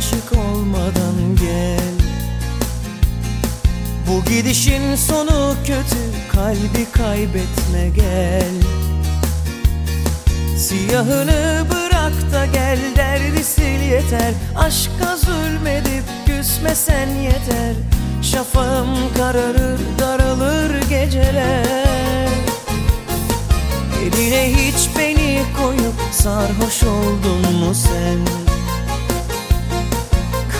aşık olmadan gel. Bu gidişin sonu kötü kalbi kaybetme gel. Siyahını bırak da gel derdi sil yeter. Aşka zulmedip küsmesen yeter. Şafağım kararır daralır geceler. Eline hiç beni koyup sarhoş oldun mu sen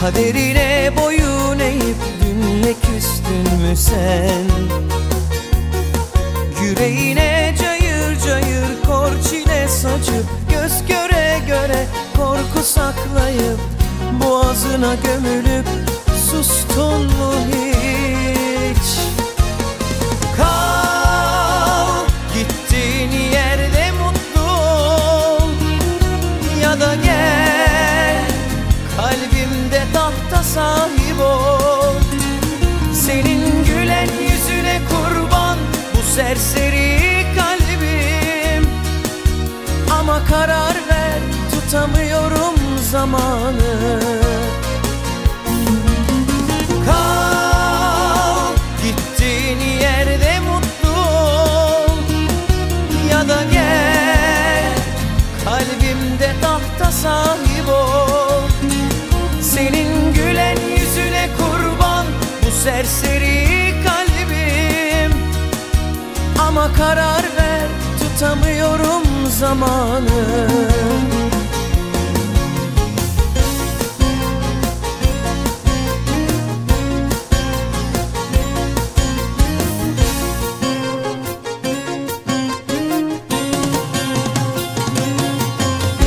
Kaderine boyun eğip dünle küstün mü sen? Yüreğine cayır cayır kor çile saçıp Göz göre göre korku saklayıp Boğazına gömülüp sustun mu hiç serseri kalbim. Ama karar ver tutamıyorum zamanı Ama karar ver tutamıyorum zamanı.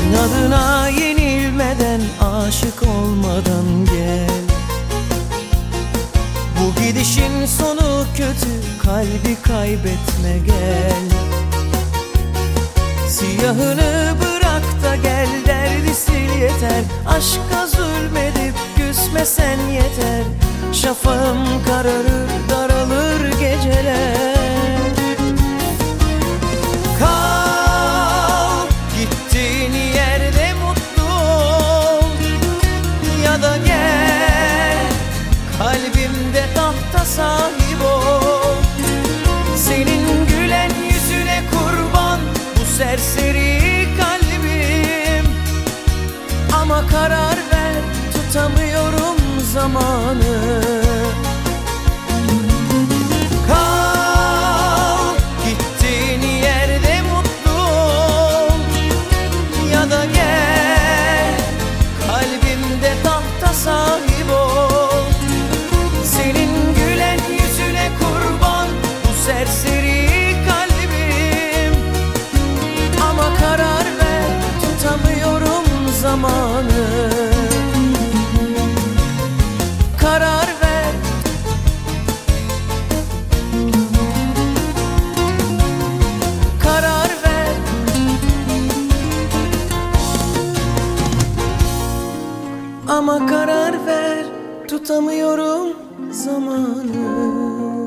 İnadına yenilmeden aşık olmadan gel gidişin sonu kötü kalbi kaybetme gel. Siyahını bırak da gel derdi sil yeter. Aşka zulmedip küsmesen yeter. Şafağım kararır tahta sahip ol. Senin gülen yüzüne kurban bu serseri kalbim. Ama karar serseri kalbim. Ama karar ver tutamıyorum zamanı. Karar ver. Karar ver. Ama karar ver tutamıyorum zamanı